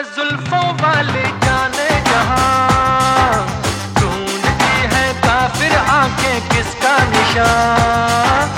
है जुल्फों वाले जाने जहाँ। ढूंढती है काफिर आँखें किसका निशान?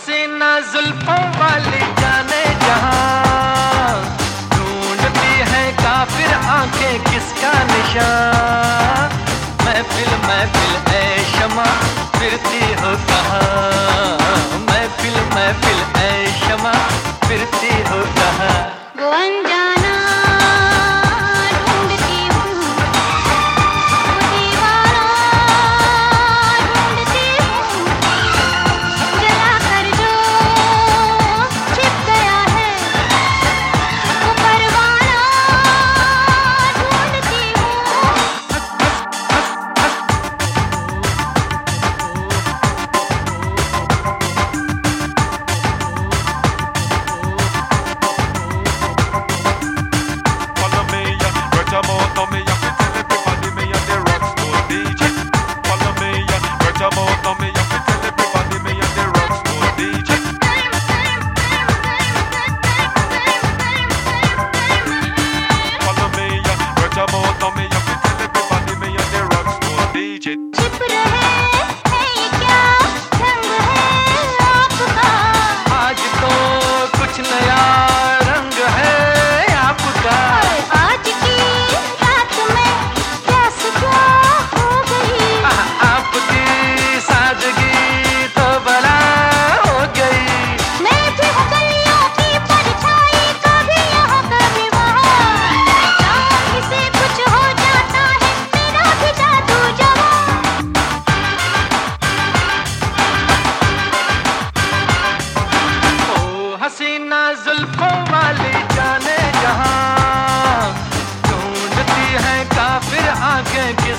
हसीना जुल्फों वाली जाने जहाँ। ढूंढती है काफिर आँखें किसका निशान? महफिल महफिल है शमा, फिरती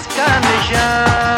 आँखें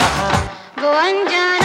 कहाँ वो अनजान